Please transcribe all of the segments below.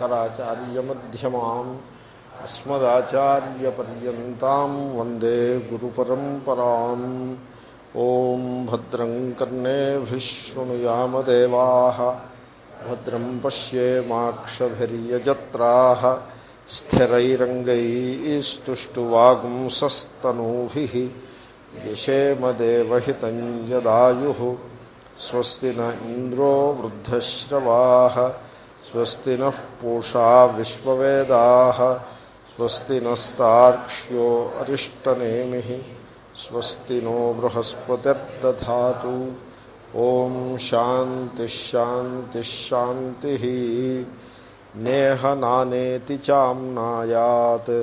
శంకరాచార్యమ్యమాన్ అస్మదాచార్యపర్యంతం వందే గురు పరంపరా ఓం భద్రం కర్ణేభిశృణుయామదేవా భద్రం పశ్యేమాక్షభిర్యజత్రా స్థిరైరంగైస్తుష్టువాగుంసస్తనూభి యశేమదేవహితం యదాయు స్వస్తి న ఇంద్రో వృద్ధశ్రవా స్వస్తి నః పూషా విశ్వవేదా స్వస్తి నస్తాక్ష్యో అరిష్టనేమి స్వస్తి నో బృహస్పతిర్దా ఓం శాంతిశాంతిశాంతి నేహ నానేతి చామ్నాయాత్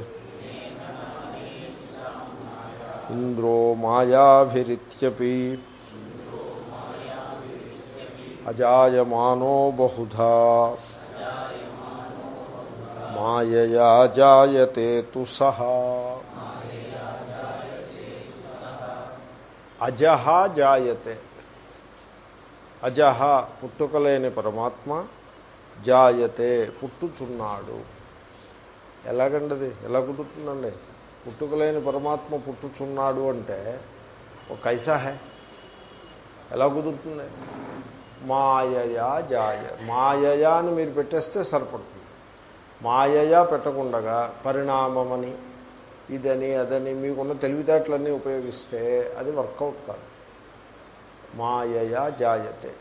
ఇంద్రో మాయాభిరిత్యపి అజాయమానో బహుధా మాయయా జాయతే తు సహా. అజహ జాయతే. అజహ పుట్టుకలేని పరమాత్మ జాయతే పుట్టుచున్నాడు. ఎలాగండది? ఎలా పుట్టుతుందండి పుట్టుకలేని పరమాత్మ పుట్టుచున్నాడు అంటే ఒక కైసాహే. ఎలా కుదురుతుంది? మాయయా జాయ మాయయా అని మీరు పెట్టేస్తే సరిపడుతుంది. మాయయా పెట్టకుండగా పరిణామమని ఇదని అదని మీకున్న తెలివితేటలన్నీ ఉపయోగిస్తే అది వర్కౌట్ కాదు. మాయయా జాయతే.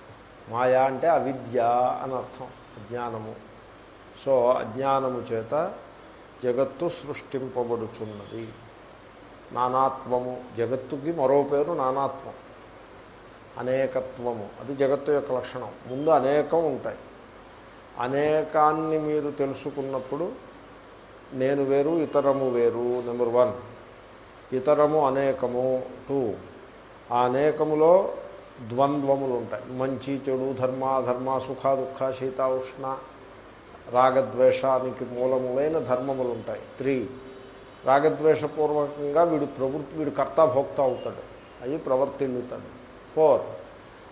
మాయా అంటే అవిద్య అని అర్థం అజ్ఞానము. సో అజ్ఞానము చేత జగత్తు సృష్టింపబడుచున్నది. నానాత్మము జగత్తుకి మరో పేరు నానాత్మం అనేకత్వము. అది జగత్తు యొక్క లక్షణం. ముందు అనేకం ఉంటాయి. అనేకాన్ని మీరు తెలుసుకున్నప్పుడు నేను వేరు ఇతరము వేరు నెంబర్ వన్. ఇతరము అనేకము టూ. ఆ అనేకములో ద్వంద్వములు ఉంటాయి మంచి చెడు ధర్మ ధర్మ సుఖ దుఃఖ శీత ఉష్ణ రాగద్వేషానికి మూలములైన ధర్మములు ఉంటాయి త్రీ. రాగద్వేషపూర్వకంగా వీడు ప్రవృత్తి వీడు కర్తాభోక్త అవుతాడు. అవి ప్రవర్తిల్లుతాడు. ఫోర్.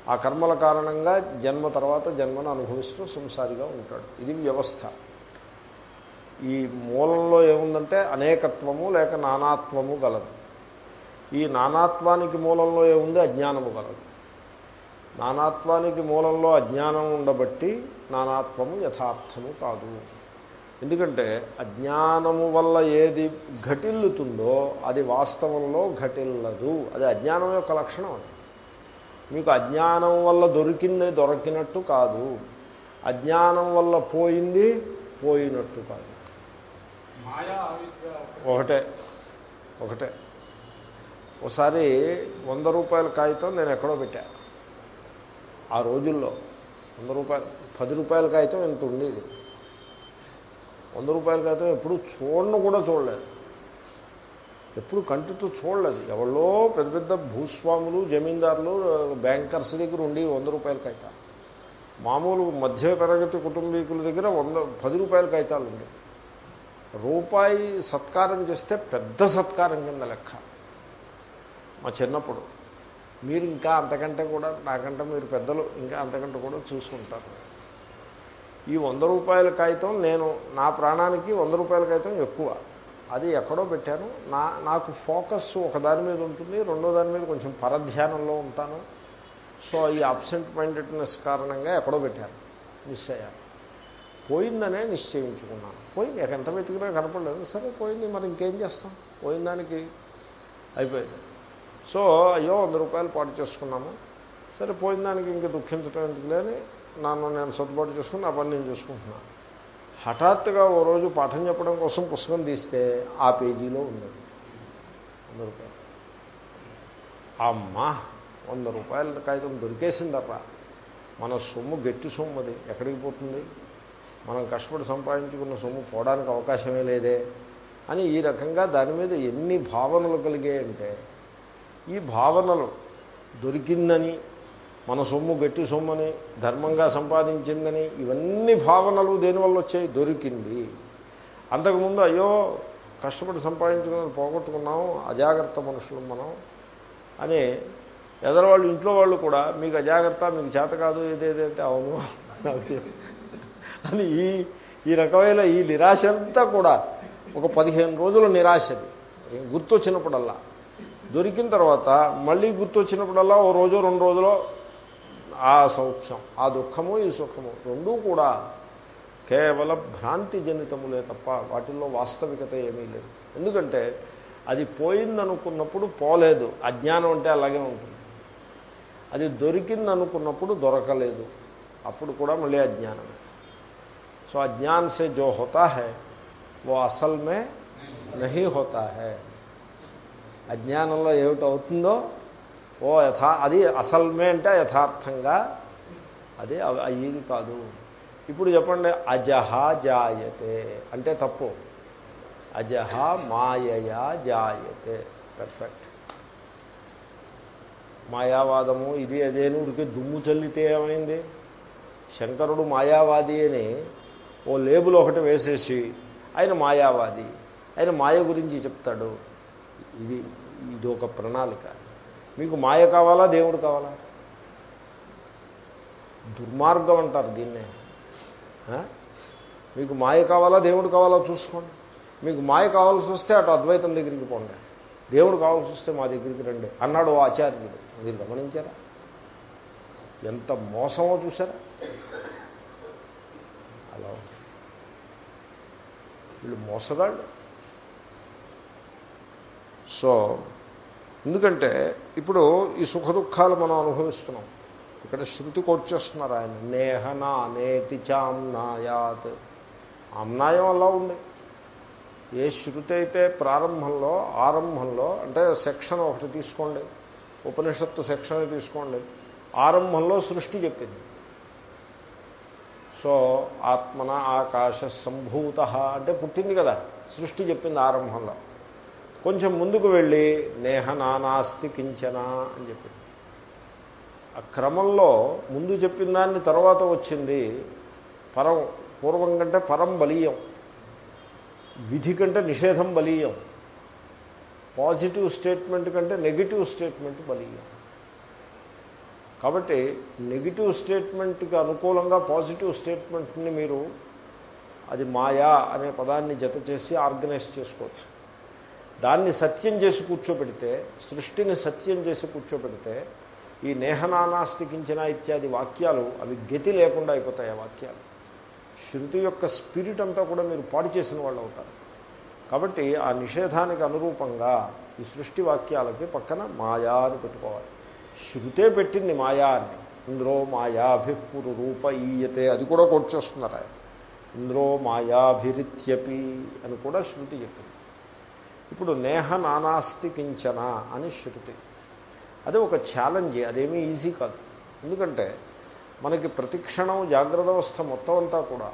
ఆ కర్మల కారణంగా జన్మ తర్వాత జన్మను అనుభవిస్తూ సంసారిగా ఉంటాడు. ఇది వ్యవస్థ. ఈ మూలంలో ఏముందంటే అనేకత్వము లేక నానాత్వము గలదు. ఈ నానాత్వానికి మూలంలో ఏముంది? అజ్ఞానము గలదు. నానాత్వానికి మూలంలో అజ్ఞానం ఉండబట్టి నానాత్వము యథార్థము కాదు. ఎందుకంటే అజ్ఞానము వల్ల ఏది ఘటిల్లుతుందో అది వాస్తవంలో ఘటిల్లదు. అది అజ్ఞానం యొక్క లక్షణం అది. మీకు అజ్ఞానం వల్ల దొరికింది దొరికినట్టు కాదు. అజ్ఞానం వల్ల పోయింది పోయినట్టు కాదు. ఒకటే ఒకటే. ఒకసారి వంద రూపాయల కాగితం నేను ఎక్కడో పెట్టా. ఆ రోజుల్లో వంద రూపాయలు పది రూపాయల కాగితం ఎంత ఉండేది. వంద రూపాయల కాగితం ఎప్పుడు చూడను కూడా చూడలేదు. ఎప్పుడు కంటితో చూడలేదు. ఎవరో పెద్ద పెద్ద భూస్వాములు జమీందారులు బ్యాంకర్స్ దగ్గర ఉండి వంద రూపాయల కాగితాలు మామూలు మధ్య తరగతి కుటుంబీకుల దగ్గర వంద పది రూపాయల కాగితాలు ఉండేవి రూపాయి సత్కారం చేస్తే పెద్ద సత్కారం కింద లెక్క. మా చిన్నప్పుడు మీరు ఇంకా అంతకంటే కూడా నాకంటే మీరు పెద్దలు ఇంకా అంతకంటే కూడా చూసుకుంటారు. ఈ వంద రూపాయల కాగితం నేను నా ప్రాణానికి వంద రూపాయల కాగితం ఎక్కువ. అది ఎక్కడో పెట్టాను. నా నాకు ఫోకస్ ఒక దాని మీద ఉంటుంది రెండో దాని మీద కొంచెం పరధ్యానంలో ఉంటాను. సో ఈ అబ్సెంట్ మైండెడ్నెస్ కారణంగా ఎక్కడో పెట్టాను మిస్ అయ్యాను. పోయిందనే నిశ్చయించుకున్నాను. పోయింది ఎంత వెతికినా కనపడలేదు. సరే పోయింది మరి ఇంకేం చేస్తాం? పోయిన దానికి అయిపోయింది. సో అయ్యో వంద రూపాయలు పాటు చేసుకున్నాము. సరే పోయిన దానికి ఇంక దుఃఖించటం ఎందుకు లేని నన్ను నేను సర్దుబాటు చేసుకుని ఆ పని నేను చూసుకుంటున్నాను. హఠాత్తుగా ఓ రోజు పాఠం చెప్పడం కోసం పుస్తకం తీస్తే ఆ పేజీలో ఉంది. వంద రూపాయలు. అమ్మా వంద రూపాయల కాగితం దొరికేసిందప్ప. మన సొమ్ము గట్టి సొమ్ము అది. ఎక్కడికి పోతుంది? మనం కష్టపడి సంపాదించుకున్న సొమ్ము పోవడానికి అవకాశమే లేదే అని ఈ రకంగా దాని మీద ఎన్ని భావనలు కలిగాయంటే ఈ భావనలు దొరికిందని మన సొమ్ము గట్టి సొమ్మని ధర్మంగా సంపాదించిందని ఇవన్నీ భావనలు దేనివల్ల వచ్చాయి? దొరికింది. అంతకుముందు అయ్యో కష్టపడి సంపాదించుకుని పోగొట్టుకున్నాము అజాగ్రత్త మనుషులు మనం అని ఎదరవాళ్ళు ఇంట్లో వాళ్ళు కూడా మీకు అజాగ్రత్త మీకు చేత కాదు ఏదేదంటే అవును అని ఈ ఈ రకమైన ఈ నిరాశ అంతా కూడా ఒక పదిహేను రోజుల నిరాశది గుర్తొచ్చినప్పుడల్లా. దొరికిన తర్వాత మళ్ళీ గుర్తొచ్చినప్పుడల్లా ఓ రోజు రెండు రోజులో ఆ సౌఖ్యం ఆ దుఃఖము ఈ సుఖము రెండూ కూడా కేవలం భ్రాంతి జనితములే తప్ప వాటిల్లో వాస్తవికత ఏమీ లేదు. ఎందుకంటే అది పోయిందనుకున్నప్పుడు పోలేదు. అజ్ఞానం అంటే అలాగే ఉంటుంది. అది దొరికిందనుకున్నప్పుడు దొరకలేదు. అప్పుడు కూడా మళ్ళీ అజ్ఞానం సో అజ్ఞాన్ సే జో హోతా హై वो అసల్ మే నహీ హోతా హై. అజ్ఞానంలో ఏమిటవుతుందో ఓ యథా అది అసల్మే అంటే యథార్థంగా అది అయ్యేది కాదు. ఇప్పుడు చెప్పండి అజహ జాయతే అంటే తప్పు. అజహ మాయయా జాయతే పెర్ఫెక్ట్ మాయావాదము ఇది అదే ఉడికి దుమ్ము చల్లితే ఏమైంది? శంకరుడు మాయావాది అని ఓ లేబుల్ ఒకటి వేసేసి ఆయన మాయావాది ఆయన మాయ గురించి చెప్తాడు. ఇది ఇది ఒక ప్రణాళిక. మీకు మాయ కావాలా దేవుడు కావాలా? దుర్మార్గం అంటారు దీన్నే. మీకు మాయ కావాలా దేవుడు కావాలా చూసుకోండి. మీకు మాయ కావాల్సి వస్తే అటు అద్వైతం దగ్గరికి పోండి. దేవుడు కావాల్సి వస్తే మా దగ్గరికి రండి అన్నాడు ఓ ఆచార్యుడు. మీరు గమనించారా? ఎంత మోసమో చూసారా అలా వీళ్ళు మోసగాళ్ళు. సో ఎందుకంటే ఇప్పుడు ఈ సుఖ దుఃఖాలు మనం అనుభవిస్తున్నాం. ఇక్కడ శృతి కొచ్చేస్తున్నారు ఆయన. నేహనా నేతి చామ్నాయాత్ అన్నాయం అలా ఉంది. ఏ శృతి అయితే ప్రారంభంలో ఆరంభంలో అంటే సెక్షన్ ఒకటి తీసుకోండి. ఉపనిషత్తు సెక్షన్ తీసుకోండి. ఆరంభంలో సృష్టి చెప్పింది. సో ఆత్మన ఆకాశ సంభూత అంటే పుట్టింది కదా. సృష్టి చెప్పింది ఆరంభంలో. కొంచెం ముందుకు వెళ్ళి నేహ నానాస్తి కించనా అని చెప్పింది. ఆ క్రమంలో ముందు చెప్పిన దాన్ని తర్వాత వచ్చింది పరం పూర్వం కంటే పరం బలీయం విధి కంటే నిషేధం బలీయం పాజిటివ్ స్టేట్మెంట్ కంటే నెగిటివ్ స్టేట్మెంట్ బలీయం. కాబట్టి నెగిటివ్ స్టేట్మెంట్కి అనుకూలంగా పాజిటివ్ స్టేట్మెంట్ని మీరు అది మాయా అనే పదాన్ని జత చేసి ఆర్గనైజ్ చేసుకోవచ్చు. దాన్ని సత్యం చేసి కూర్చోబెడితే సృష్టిని సత్యం చేసి కూర్చోబెడితే ఈ నేహనానాస్తికించిన ఇత్యాది వాక్యాలు అవి గతి లేకుండా అయిపోతాయి ఆ వాక్యాలు. శృతి యొక్క స్పిరిట్ అంతా కూడా మీరు పాడు చేసిన వాళ్ళు అవుతారు. కాబట్టి ఆ నిషేధానికి అనురూపంగా ఈ సృష్టి వాక్యాలకి పక్కన మాయా అని పెట్టుకోవాలి. శృతే పెట్టింది మాయా అని. ఇంద్రో మాయాభిపురు రూప ఈయతే అది కూడా కొట్టేస్తున్నారు ఆయన. ఇంద్రో మాయాభిరిత్యపి అని కూడా శృతి చెప్పింది. ఇప్పుడు నేహ నానాస్తి కించన అని శృతి. అది ఒక ఛాలెంజ్ అదేమీ ఈజీ కాదు. ఎందుకంటే మనకి ప్రతిక్షణం జాగ్రత్త అవస్థ మొత్తం అంతా కూడా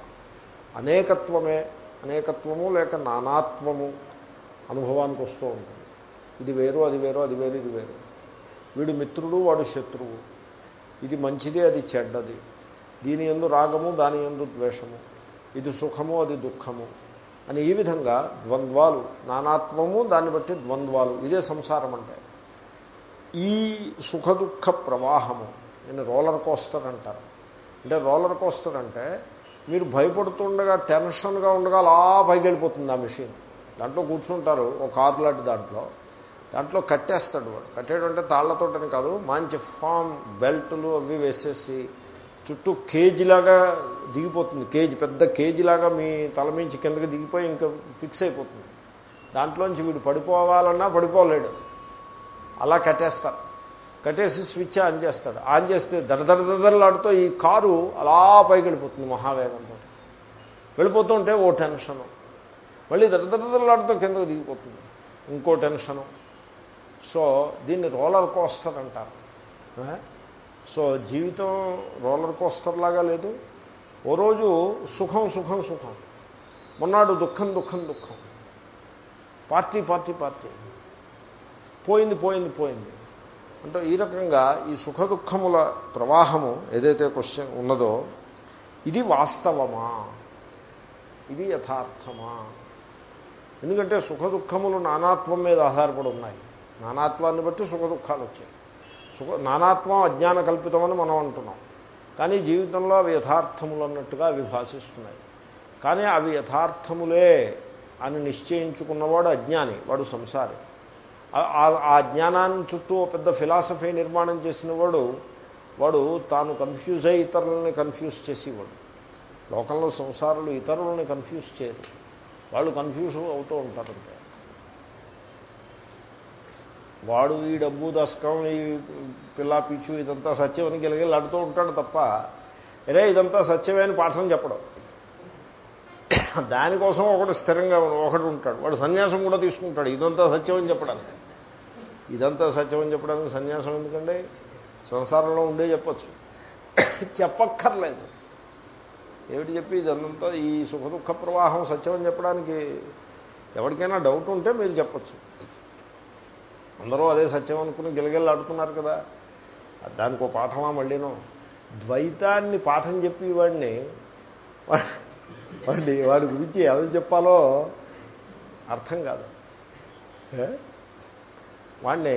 అనేకత్వమే అనేకత్వము లేక నానాత్వము అనుభవానికి వస్తూ ఉంటుంది. ఇది వేరు అది వేరు అది వేరు ఇది వేరు. వీడు మిత్రుడు వాడు శత్రువు. ఇది మంచిది అది చెడ్డది. దీని ఎందు రాగము దాని ఎందు ద్వేషము. ఇది సుఖము అది దుఃఖము. అని ఈ విధంగా ద్వంద్వాలు నానాత్మము దాన్ని బట్టి ద్వంద్వాలు ఇదే సంసారం అంటే. ఈ సుఖ దుఃఖ ప్రవాహము నేను రోలర్ కోస్టర్ అంటారు. అంటే రోలర్ కోస్టర్ అంటే మీరు భయపడుతుండగా టెన్షన్గా ఉండగా అలా పైకి వెళ్ళిపోతుంది ఆ మిషన్. దాంట్లో కూర్చుంటారు ఒక కారు లాంటి దాంట్లో. దాంట్లో కట్టేస్తాడు వాడు. కట్టేయడం అంటే తాళ్ళతోటని కాదు మంచి ఫామ్ బెల్ట్లు అవి వేసేసి చుట్టూ కేజీలాగా దిగిపోతుంది. కేజీ పెద్ద కేజీలాగా మీ తల మించి కిందకి దిగిపోయి ఇంకా ఫిక్స్ అయిపోతుంది. దాంట్లోంచి వీడు పడిపోవాలన్నా పడిపోలేడు. అలా కట్టేస్తారు కట్టేసి స్విచ్ ఆన్ చేస్తాడు. ఆన్ చేస్తే దడదడదడలాడుతూ ఈ కారు అలా పైకి వెళ్ళిపోతుంది మహావేగంతో. వెళ్ళిపోతుంటే ఓ టెన్షను. మళ్ళీ దడదడదలాడుతూ కిందకు దిగిపోతుంది. ఇంకో టెన్షను. సో దీన్ని రోలర్ కోస్టర్ అంటారు. సో జీవితం రోలర్ కోస్టర్ లాగా లేదు. ఓ రోజు సుఖం సుఖం సుఖం. మొన్నాడు దుఃఖం దుఃఖం దుఃఖం. Party party party. పోయింది పోయింది పోయింది. అంటే ఈ రకంగా ఈ సుఖ దుఃఖముల ప్రవాహము ఏదైతే క్వశ్చన్ ఉన్నదో ఇది వాస్తవమా? ఇది యథార్థమా? ఎందుకంటే సుఖ దుఃఖములు నానాత్వం మీద ఆధారపడి ఉన్నాయి. నానాత్వాన్ని బట్టి సుఖ దుఃఖాలు వచ్చాయి. సుఖ నానాత్వం అజ్ఞాన కల్పితమని మనం అంటున్నాం. కానీ జీవితంలో అవి యథార్థములు అన్నట్టుగా అవి భాషిస్తున్నాయి. కానీ అవి యథార్థములే అని నిశ్చయించుకున్నవాడు అజ్ఞాని వాడు సంసారి. ఆ- జ్ఞానాన్ని చుట్టూ ఓ పెద్ద ఫిలాసఫీ నిర్మాణం చేసిన వాడు వాడు తాను కన్ఫ్యూజ్ అయ్యి ఇతరులని కన్ఫ్యూజ్ చేసేవాడు. లోకంలో సంసారులు ఇతరులని కన్ఫ్యూజ్ చేయరు. వాళ్ళు కన్ఫ్యూజ్ అవుతూ ఉంటారు వాడు ఈ డబ్బు దశకం ఈ పిల్లా పిచ్చు ఇదంతా సత్యమని గిలగిలాడుతూ ఉంటాడు తప్ప అరే ఇదంతా సత్యమే అని పాఠం చెప్పడం. దానికోసం ఒకడు స్థిరంగా ఒకడు ఉంటాడు. వాడు సన్యాసం కూడా తీసుకుంటాడు. ఇదంతా సత్యం అని చెప్పడానికి. ఇదంతా సత్యం అని చెప్పడానికి సన్యాసం ఎందుకండి? సంసారంలో ఉండే చెప్పచ్చు. చెప్పక్కర్లేదు. ఏమిటి చెప్పి? ఇదంతా ఈ సుఖ దుఃఖ ప్రవాహం సత్యం అని చెప్పడానికి ఎవరికైనా డౌట్ ఉంటే మీరు చెప్పచ్చు. అందరూ అదే సత్యం అనుకుని గిలగిల్లాడుతున్నారు కదా. దానికి ఒక పాఠమా మళ్ళీను? ద్వైతాన్ని పాఠం చెప్పి వాడిని వాడి వాడి గురించి ఎవరు చెప్పాలో అర్థం కాదు. వాడిని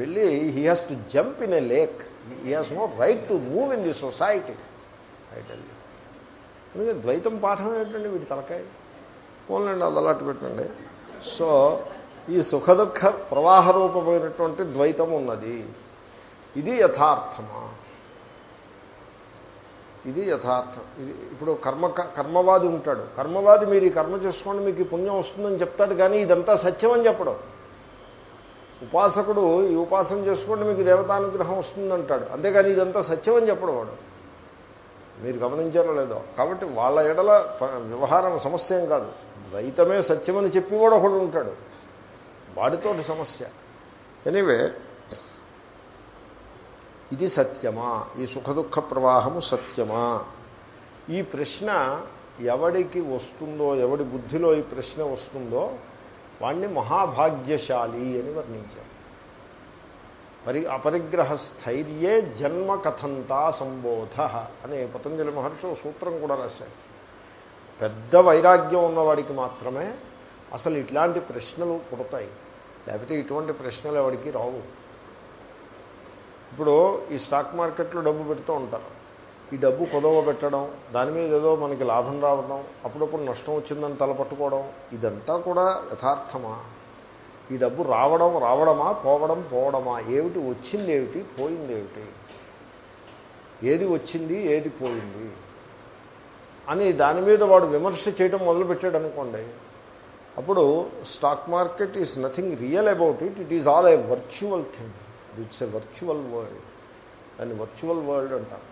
వెళ్ళి he has to jump in a lake he has no right to move in the society right అందుకే ద్వైతం పాఠం ఏంటండి వీటి తలకాయ. ఫోన్లండి అది అలాంటి పెట్టండి. సో ఈ సుఖదుఖ ప్రవాహ రూపమైనటువంటి ద్వైతం ఉన్నది ఇది యథార్థమా? ఇది యథార్థం. ఇది ఇప్పుడు కర్మ కర్మవాది ఉంటాడు. కర్మవాది మీరు ఈ కర్మ చేసుకోండి మీకు ఈ పుణ్యం వస్తుందని చెప్తాడు కానీ ఇదంతా సత్యం అని చెప్పడం. ఉపాసకుడు ఈ ఉపాసన చేసుకోండి మీకు దేవతానుగ్రహం వస్తుందంటాడు. అంతేగాని ఇదంతా సత్యం అని చెప్పడం వాడు. మీరు గమనించారో లేదో. కాబట్టి వాళ్ళ ఎడల వ్యవహారం సమస్య ఏం కాదు. ద్వైతమే సత్యమని చెప్పి కూడా ఒకడు ఉంటాడు. వాడితోటి సమస్య. ఎనీవే ఇది సత్యమా? ఈ సుఖదుఖ ప్రవాహము సత్యమా? ఈ ప్రశ్న ఎవడికి వస్తుందో ఎవడి బుద్ధిలో ఈ ప్రశ్న వస్తుందో వాణ్ణి మహాభాగ్యశాలి అని వర్ణించారు. పరి అపరిగ్రహ స్థైర్యే జన్మ కథంతా సంబోధ అనే పతంజలి మహర్షి సూత్రం కూడా రాశాడు. పెద్ద వైరాగ్యం ఉన్నవాడికి మాత్రమే అసలు ఇట్లాంటి ప్రశ్నలు పుడతాయి. లేకపోతే ఇటువంటి ప్రశ్నలు ఎవరికి రావు. ఇప్పుడు ఈ స్టాక్ మార్కెట్లో డబ్బు పెడుతూ ఉంటారు. ఈ డబ్బు కొదవ పెట్టడం దాని మీద ఏదో మనకి లాభం రావడం అప్పుడప్పుడు నష్టం వచ్చిందని తలపట్టుకోవడం ఇదంతా కూడా యథార్థమా? ఈ డబ్బు రావడం రావడమా పోవడం పోవడమా? ఏమిటి వచ్చింది ఏమిటి పోయింది ఏమిటి? ఏది వచ్చింది ఏది పోయింది? అని దాని మీద వాడు విమర్శ చేయడం మొదలుపెట్టాడు అనుకోండి అప్పుడు stock market is nothing real about it it is all a virtual thing it's a virtual world దాన్ని వర్చువల్ వరల్డ్ అంటారు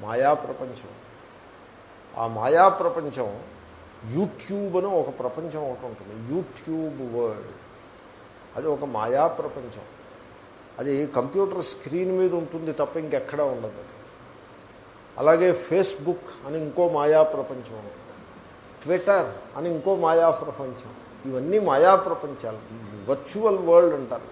మాయా ప్రపంచం. ఆ మాయా ప్రపంచం యూట్యూబ్ అని ఒక ప్రపంచం ఒకటి ఉంటుంది. యూట్యూబ్ వరల్డ్ అది ఒక మాయా ప్రపంచం. అది కంప్యూటర్ స్క్రీన్ మీద ఉంటుంది తప్ప ఇంకెక్కడా ఉండదు. అలాగే ఫేస్బుక్ అని ఇంకో మాయా ప్రపంచం ఉంటుంది. ట్విట్టర్ అని ఇంకో మాయా ప్రపంచం ఇవన్నీ మాయా ప్రపంచాలు వర్చువల్ వరల్డ్ అంటారు.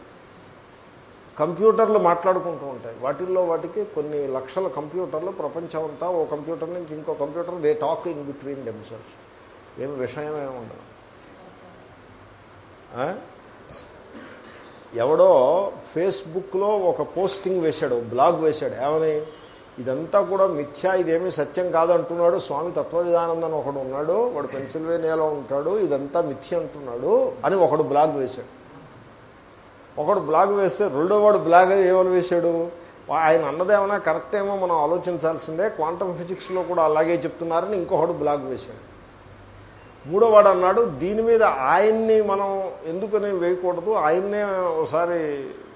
కంప్యూటర్లు మాట్లాడుకుంటూ ఉంటాయి. వాటిల్లో వాటికి కొన్ని లక్షల కంప్యూటర్లు ప్రపంచం అంతా ఓ కంప్యూటర్ నుంచి ఇంకో computer they talk in between themselves ఏమి విషయమే ఉండదు. ఎవడో ఫేస్బుక్లో ఒక పోస్టింగ్ వేశాడు బ్లాగ్ వేశాడు. ఏమని? ఇదంతా కూడా మిథ్యా ఇదేమీ సత్యం కాదంటున్నాడు. స్వామి తత్వవిధానందని ఒకడు ఉన్నాడు వాడు పెన్సిల్వేనియాలో ఉంటాడు ఇదంతా మిథ్య అంటున్నాడు అని ఒకడు బ్లాగ్ వేశాడు. ఒకడు బ్లాగ్ వేస్తే రెండో వాడు బ్లాగ్ ఏమని వేశాడు? ఆయన అన్నదేమన్నా కరెక్ట్ ఏమో మనం ఆలోచించాల్సిందే. క్వాంటమ్ ఫిజిక్స్లో కూడా అలాగే చెప్తున్నారని ఇంకొకడు బ్లాగ్ వేశాడు. మూడో వాడు అన్నాడు దీని మీద ఆయన్ని మనం ఎందుకని వేయకూడదు? ఆయన్నే ఒకసారి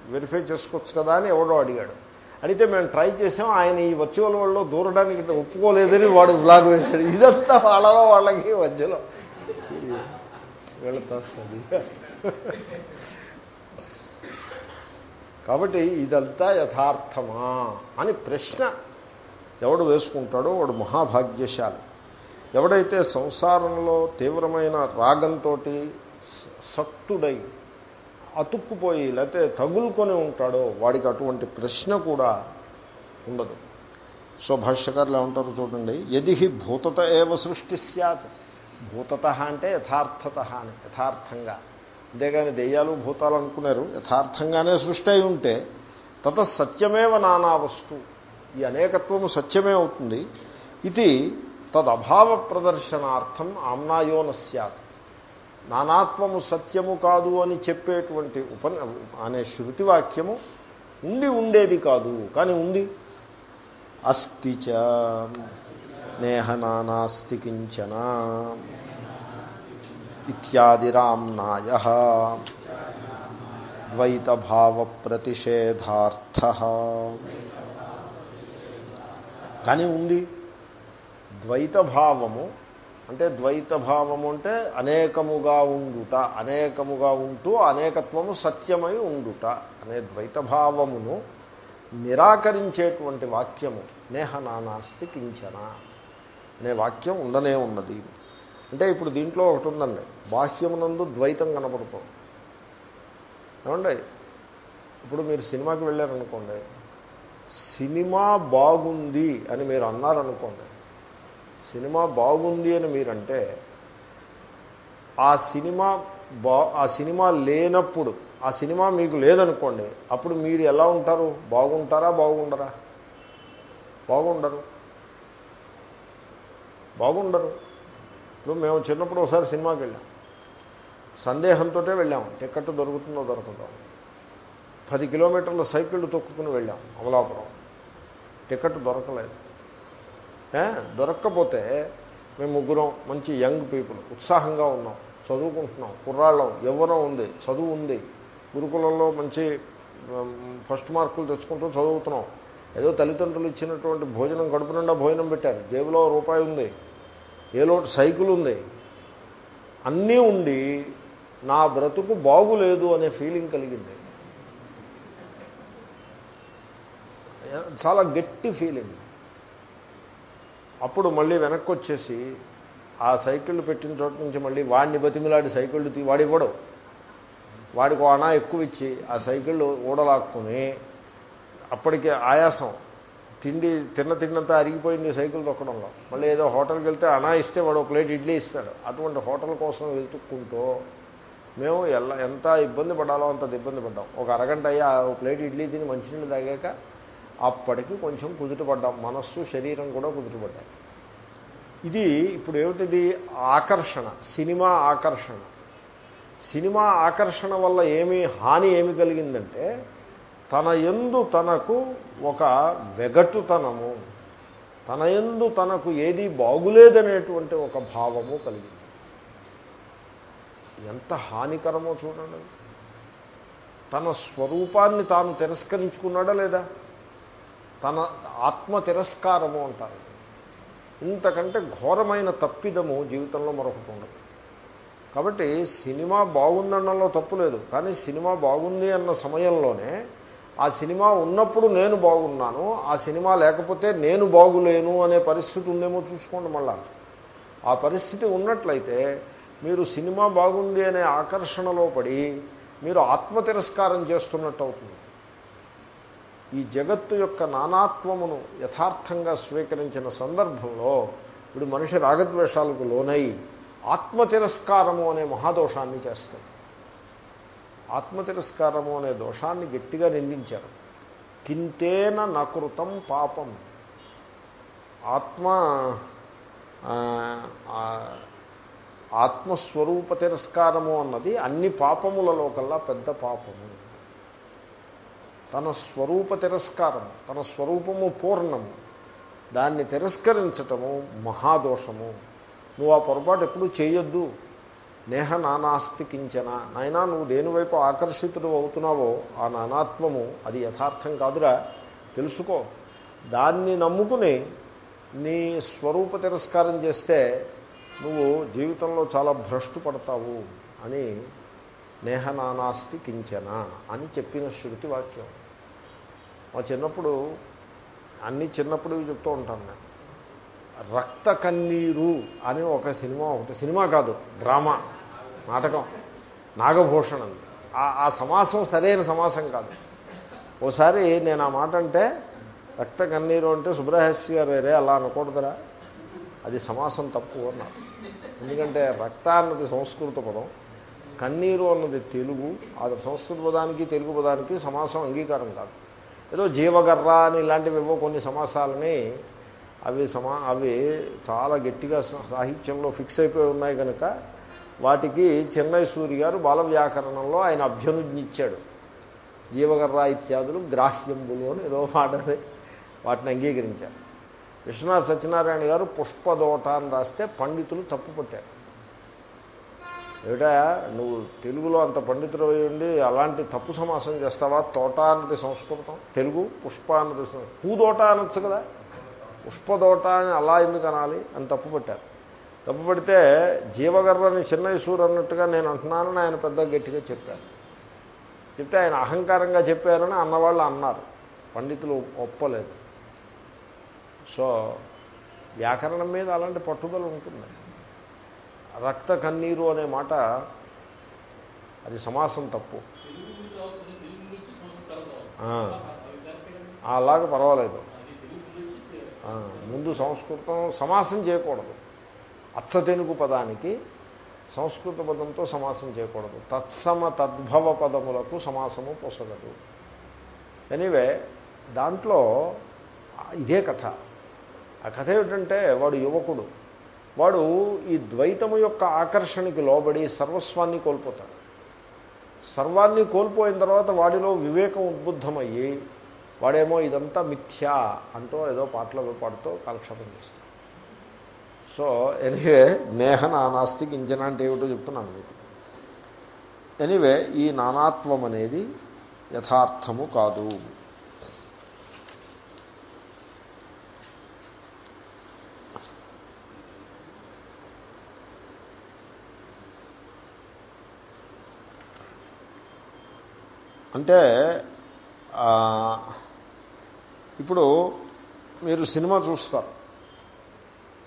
వెరిఫై చేసుకోవచ్చు కదా అని ఎవడో అడిగాడు. అడిగితే మేము ట్రై చేసాం ఆయన ఈ వర్చువల్ వరల్డ్లో దూరడానికి ఒప్పుకోలేదని వాడు బ్లాగ్ వేశాడు. ఇదంతా వాళ్ళలో వాళ్ళకి మధ్యలో. వెళతా కాబట్టి ఇదంతా యథార్థమా అని ప్రశ్న ఎవడు వేసుకుంటాడో వాడు మహాభాగ్యశాలి. ఎవడైతే సంసారంలో తీవ్రమైన రాగంతో సత్తుడై అతుక్కుపోయి లేకపోతే తగులుకొని ఉంటాడో వాడికి అటువంటి ప్రశ్న కూడా ఉండదు. సో భాష్యకారులు ఏమంటారు చూడండి. ఎదిహి భూతత ఏవ సృష్టి సత్ భూతత అంటే యథార్థత అని యథార్థంగా. అంతేగాని దెయ్యాలు భూతాలు అనుకున్నారు. యథార్థంగానే సృష్టి అయి ఉంటే తత సత్యమేవ నానా వస్తు. ఈ అనేకత్వము సత్యమే అవుతుంది. ఇది తదభావ ప్రదర్శనార్థం ఆమ్నాయోన సత్ నానాత్వము సత్యము కాదు అని చెప్పేటువంటి ఉప అనే శృతి వాక్యము ఉండి ఉండేది కాదు. కానీ ఉంది. అస్తిచ నేహ నానాస్తి కించన ఇత్యాదిరామ్నాయ ద్వైతభావ ప్రతిషేధార్థ కానీ ఉంది. ద్వైతభావము అంటే ద్వైతభావము అంటే అనేకముగా ఉండుట అనేకముగా ఉంటూ అనేకత్వము సత్యమై ఉండుట అనే ద్వైతభావమును నిరాకరించేటువంటి వాక్యము. నేహ నానాస్తి కించన అనే వాక్యం ఉండనే ఉన్నది. అంటే ఇప్పుడు దీంట్లో ఒకటి ఉందండి. బాహ్యమునందు ద్వైతం కనపడుతుంది. ఏమండి? ఇప్పుడు మీరు సినిమాకి వెళ్ళారనుకోండి సినిమా బాగుంది అని మీరు అన్నారనుకోండి సినిమా బాగుంది అని మీరంటే ఆ సినిమా బా ఆ సినిమా లేనప్పుడు ఆ సినిమా మీకు లేదనుకోండి అప్పుడు మీరు ఎలా ఉంటారు? బాగుంటారా? బాగుండరా? బాగుండరు. బాగుండరు. ఇప్పుడు మేము చిన్నప్పుడు ఒకసారి సినిమాకి వెళ్ళాం. సందేహంతో వెళ్ళాం. టికెట్ దొరుకుతుందో దొరకదో. పది కిలోమీటర్ల సైకిళ్ళు తొక్కుకుని వెళ్ళాం. అమలాపురం. టికెట్ దొరకలేదు. దొరక్కపోతే మేము ముగ్గురం మంచి యంగ్ పీపుల్ ఉత్సాహంగా ఉన్నాం చదువుకుంటున్నాం కుర్రాళ్ళం ఎవరం ఉంది చదువు ఉంది. గురుకులంలో మంచి ఫస్ట్ మార్కులు తెచ్చుకుంటూ చదువుతున్నాం. ఏదో తల్లిదండ్రులు ఇచ్చినటువంటి భోజనం కడుపు నిండా భోజనం పెట్టారు. జేబులో రూపాయి ఉంది. ఏ లోటు సైకిల్ ఉంది. అన్నీ ఉండి నా బ్రతుకు బాగులేదు అనే ఫీలింగ్ కలిగింది. చాలా గట్టి ఫీలింగ్. అప్పుడు మళ్ళీ వెనక్కి వచ్చేసి ఆ సైకిళ్ళు పెట్టిన చోట నుంచి మళ్ళీ వాడిని బతిమిలాడి సైకిళ్ళు తీ వాడి ఇవ్వడు. వాడికి అనా ఎక్కువ ఇచ్చి ఆ సైకిళ్ళు ఊడలాక్కుని అప్పటికే ఆయాసం. తిండి తిన్న తిన్నంతా అరిగిపోయింది సైకిల్ తొక్కడంలో. మళ్ళీ ఏదో హోటల్కి వెళ్తే అనా ఇస్తే వాడు ప్లేట్ ఇడ్లీ ఇస్తాడు. అటువంటి హోటల్ కోసం వెతుక్కుంటూ మేము ఎలా ఎంత ఇబ్బంది పడాలో అంత ఇబ్బంది పడ్డాం. ఒక అరగంట అయ్యి ఆ ప్లేట్ ఇడ్లీ తిని మంచినీళ్ళు తాగాక అప్పటికి కొంచెం కుదుటపడ్డాం. మనస్సు శరీరం కూడా కుదుటపడ్డాయి. ఇది ఇప్పుడు ఏమిటిది? ఆకర్షణ సినిమా ఆకర్షణ. సినిమా ఆకర్షణ వల్ల ఏమి హాని ఏమి కలిగిందంటే తన ఎందు తనకు ఒక వెగటుతనము తన ఎందు తనకు ఏది బాగులేదనేటువంటి ఒక భావము కలిగింది. ఎంత హానికరమో చూడండి. తన స్వరూపాన్ని తాను తిరస్కరించుకున్నాడా లేదా? తన ఆత్మ తిరస్కారము అంటారు. ఇంతకంటే ఘోరమైన తప్పిదము జీవితంలో మరొకటి ఉండదు. కాబట్టి సినిమా బాగుందనడంలో తప్పు లేదు. కానీ సినిమా బాగుంది అన్న సమయంలోనే ఆ సినిమా ఉన్నప్పుడు నేను బాగున్నాను ఆ సినిమా లేకపోతే నేను బాగులేను అనే పరిస్థితి ఉందేమో చూసుకోండి మళ్ళా. ఆ పరిస్థితి ఉన్నట్లయితే మీరు సినిమా బాగుంది అనే ఆకర్షణలో పడి మీరు ఆత్మ తిరస్కారం చేస్తున్నట్టు అవుతుంది. ఈ జగత్తు యొక్క నానాత్వమును యథార్థంగా స్వీకరించిన సందర్భంలో ఇప్పుడు మనిషి రాగద్వేషాలకు లోనై ఆత్మ తిరస్కారము అనే మహాదోషాన్ని చేస్తాడు. ఆత్మ తిరస్కారము అనే దోషాన్ని గట్టిగా నిందించారు కింతేన నకృతం పాపం. ఆత్మ ఆత్మస్వరూప తిరస్కారము అన్నది అన్ని పాపములలో కల్లా పెద్ద పాపము. తన స్వరూప తిరస్కారము తన స్వరూపము పూర్ణము. దాన్ని తిరస్కరించటము మహాదోషము. నువ్వు ఆ పొరపాటు ఎప్పుడు చేయొద్దు. నేహ నానాస్తి కించన. నాయనా నువ్వు దేనివైపు ఆకర్షితుడు అవుతున్నావో ఆ నానాత్మము అది యథార్థం కాదురా. తెలుసుకో. దాన్ని నమ్ముకుని నీ స్వరూప తిరస్కారం చేస్తే నువ్వు జీవితంలో చాలా భ్రష్టు పడతావు అని నేహ నానాస్తి కించన అని చెప్పిన శృతి వాక్యం. మా చిన్నప్పుడు అన్నీ చిన్నప్పుడు చెప్తూ ఉంటాను నేను. రక్త కన్నీరు అని ఒక సినిమా ఒకటి సినిమా కాదు డ్రామా నాటకం నాగభూషణం. ఆ సమాసం సరైన సమాసం కాదు. ఓసారి నేను ఆ మాట అంటే రక్త కన్నీరు అంటే సుబ్రహస్య గారు వేరే అలా అనకూడదురా. అది సమాసం తప్పు అన్నారు. ఎందుకంటే రక్త అన్నది సంస్కృత పదం కన్నీరు అన్నది తెలుగు అది సంస్కృత పదానికి తెలుగు పదానికి సమాసం అంగీకారం కాదు. ఏదో జీవగర్ర అని ఇలాంటివి ఏవో కొన్ని సమాసాలని అవి సమా అవి చాలా గట్టిగా సాహిత్యంలో ఫిక్స్ అయిపోయి ఉన్నాయి కనుక వాటికి చెన్నై సూరి గారు బాల వ్యాకరణంలో ఆయన అభ్యనుజ్ఞిచ్చాడు. జీవగర్ర ఇత్యాదులు గ్రాహ్యంబులు అని ఏదో మాటది వాటిని అంగీకరించారు. విశ్వనాథ్ సత్యనారాయణ గారు పుష్పదోట అని రాస్తే పండితులు తప్పు పట్టారు. ఏమిటా నువ్వు తెలుగులో అంత పండితులు ఉండి అలాంటి తప్పు సమాసం చేస్తావా? తోట అన్నది సంస్కృతం తెలుగు పుష్ప అన్నది పూదోట అనొచ్చు కదా? పుష్పదోట అని అలా ఎందుకు అనాలి అని తప్పు పట్టారు. తప్పు పడితే జీవగర్రని చిన్నయసూరు అన్నట్టుగా నేను అంటున్నానని ఆయన పెద్ద గట్టిగా చెప్పారు. చెప్తే ఆయన అహంకారంగా చెప్పారని అన్నవాళ్ళు అన్నారు. పండితులు ఒప్పలేదు. సో వ్యాకరణం మీద అలాంటి పట్టుదల ఉంటుంది. రక్త కన్నీరు అనే మాట అది సమాసం తప్పు. అలాగ పర్వాలేదు. ముందు సంస్కృతం సమాసం చేయకూడదు. అచ్చతెనుగు పదానికి సంస్కృత పదంతో సమాసం చేయకూడదు. తత్సమ తద్భవ పదములకు సమాసము పొసగదు. ఎనివే దాంట్లో ఇదే కథ. ఆ కథ ఏమిటంటే వాడు యువకుడు. వాడు ఈ ద్వైతము యొక్క ఆకర్షణకి లోబడి సర్వస్వాన్ని కోల్పోతాడు. సర్వాన్ని కోల్పోయిన తర్వాత వాడిలో వివేకం ఉద్బుద్ధమయ్యి వాడేమో ఇదంతా మిథ్యా అంటూ ఏదో పాటలు పాడుతూ కాలక్షేపం చేస్తాడు. సో ఎనివే నేహ నానాస్తి కించన అంటే ఏమిటో చెప్తున్నాను మీకు. ఎనీవే ఈ నానాత్వం అనేది యథార్థము కాదు. అంటే ఇప్పుడు మీరు సినిమా చూస్తారు.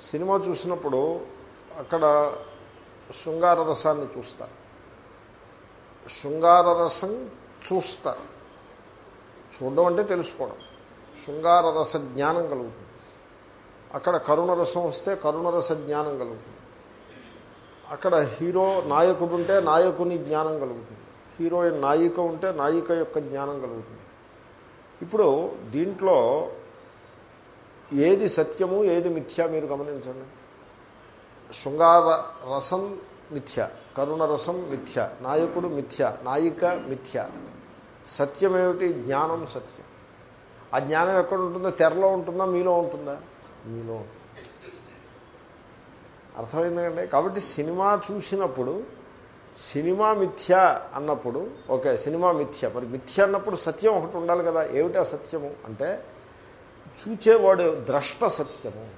సినిమా చూసినప్పుడు అక్కడ శృంగార రసాన్ని చూస్తారు. శృంగార రసం చూస్తారు. చూడడం అంటే తెలుసుకోవడం. శృంగార రస జ్ఞానం కలుగుతుంది. అక్కడ కరుణ రసం వస్తే కరుణ రస జ్ఞానం కలుగుతుంది. అక్కడ హీరో నాయకుడు ఉంటే నాయకుని జ్ఞానం కలుగుతుంది. హీరోయిన్ నాయిక ఉంటే నాయిక యొక్క జ్ఞానం కలుగుతుంది. ఇప్పుడు దీంట్లో ఏది సత్యము ఏది మిథ్య మీరు గమనించండి. శృంగార రసం మిథ్య కరుణ రసం మిథ్య నాయకుడు మిథ్య నాయిక మిథ్య. సత్యమేమిటి జ్ఞానం సత్యం. ఆ జ్ఞానం ఎక్కడ ఉంటుందో? తెరలో ఉంటుందా? మీలో ఉంటుందా? మీలో ఉంటుంది. అర్థమైందండి కాబట్టి సినిమా చూసినప్పుడు సినిమా మిథ్య అన్నప్పుడు ఓకే సినిమా మిథ్య. మరి మిథ్య అన్నప్పుడు సత్యం ఒకటి ఉండాలి కదా. ఏమిటా సత్యము? అంటే చూచేవాడు ద్రష్ట సత్యము.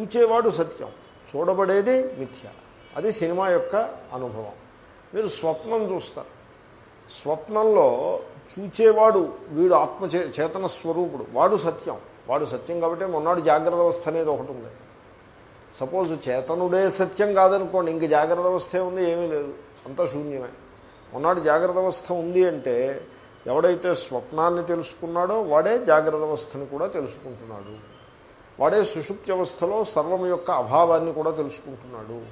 చూచేవాడు సత్యం. చూడబడేది మిథ్య. అది సినిమా యొక్క అనుభవం. మీరు స్వప్నం చూస్తారు. స్వప్నంలో చూచేవాడు వీడు ఆత్మ చేతన స్వరూపుడు. వాడు సత్యం. వాడు సత్యం కాబట్టి మొన్నాడు జాగ్రత్త అవస్థ అనేది ఒకటి ఉండేది సపోజ్ చేతనుడే సత్యం కాదనుకోండి ఇంక జాగ్రత్త అవస్థ ఉంది ఏమీ లేదు. అంతా శూన్యమే. ఉన్నాడు జాగ్రత్త అవస్థ ఉంది అంటే ఎవడైతే స్వప్నాన్ని తెలుసుకున్నాడో వాడే జాగ్రత్త అవస్థను కూడా తెలుసుకుంటున్నాడు. వాడే సుషుప్తి అవస్థలో సర్వం యొక్క అభావాన్ని కూడా తెలుసుకుంటున్నాడు.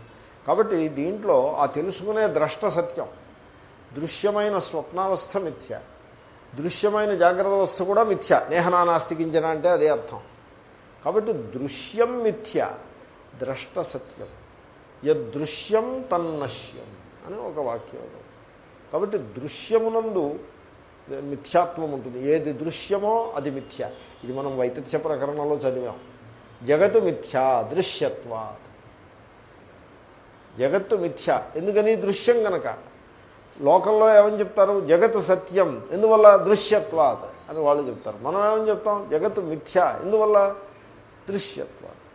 కాబట్టి దీంట్లో ఆ తెలుసుకునే ద్రష్ట సత్యం దృశ్యమైన స్వప్నావస్థ మిథ్య. దృశ్యమైన జాగ్రత్త అవస్థ కూడా మిథ్య. నేహనానాస్తికించిన అంటే అదే అర్థం. కాబట్టి దృశ్యం మిథ్య. ద్రష్ట సత్యం యదృశ్యం తన్నశ్యం అని ఒక వాక్యం కాబట్టి దృశ్యమునందు మిథ్యాత్వం ఉంటుంది. ఏది దృశ్యమో అది మిథ్య. ఇది మనం వైతథ్య ప్రకరణలో చదివాం. జగత్తు మిథ్యా దృశ్యత్వ జగత్తు మిథ్య. ఎందుకని? దృశ్యం గనక. లోకంలో ఏమని చెప్తారు? జగత్ సత్యం. ఎందువల్ల? దృశ్యత్వాత్ అని వాళ్ళు చెప్తారు. మనం ఏమని చెప్తాం? జగత్తు మిథ్య. ఎందువల్ల? దృశ్యత్వాత్.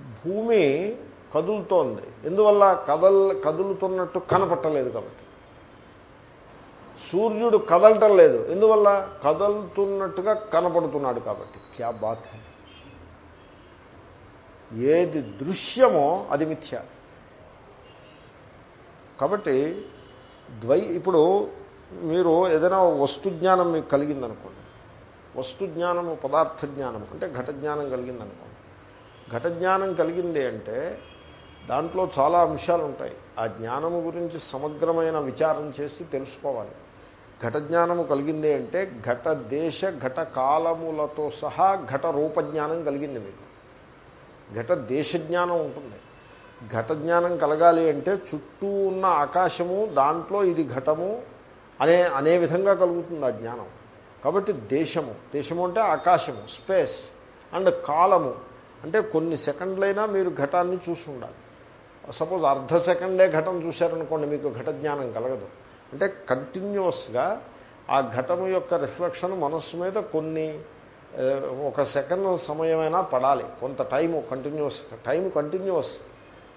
భూమి కదులుతోంది. ఎందువల్ల కదల్ కదులుతున్నట్టు కనపట్టలేదు కాబట్టి. సూర్యుడు కదలటం లేదు. ఎందువల్ల? కదులుతున్నట్టుగా కనపడుతున్నాడు కాబట్టి. క్యా బాత్ ఏది దృశ్యమో అది మిథ్య. కాబట్టి ద్వై ఇప్పుడు మీరు ఏదైనా వస్తు జ్ఞానం మీకు కలిగిందనుకోండి. వస్తు జ్ఞానము పదార్థ జ్ఞానం అంటే ఘట జ్ఞానం కలిగిందనుకోండి. ఘట జ్ఞానం కలిగింది అంటే దాంట్లో చాలా అంశాలు ఉంటాయి. ఆ జ్ఞానము గురించి సమగ్రమైన విచారం చేసి తెలుసుకోవాలి. ఘట జ్ఞానము కలిగింది అంటే ఘట దేశ ఘట కాలములతో సహా ఘట రూపజ్ఞానం కలిగింది మీకు. ఘట దేశ జ్ఞానం ఉంటుంది. ఘట జ్ఞానం కలగాలి అంటే చుట్టూ ఉన్న ఆకాశము దాంట్లో ఇది ఘటము అనే అనే విధంగా కలుగుతుంది ఆ జ్ఞానం. కాబట్టి దేశము దేశము అంటే ఆకాశము స్పేస్ అండ్ కాలము. అంటే కొన్ని సెకండ్లైనా మీరు ఘటాన్ని చూసి ఉండాలి. సపోజ్ అర్ధ సెకండే ఘటం చూశారనుకోండి మీకు ఘట జ్ఞానం కలగదు. అంటే కంటిన్యూస్గా ఆ ఘటము యొక్క రిఫ్లెక్షన్ మనస్సు మీద కొన్ని ఒక సెకండ్ సమయమైనా పడాలి. కొంత టైము కంటిన్యూస్ టైం కంటిన్యూస్.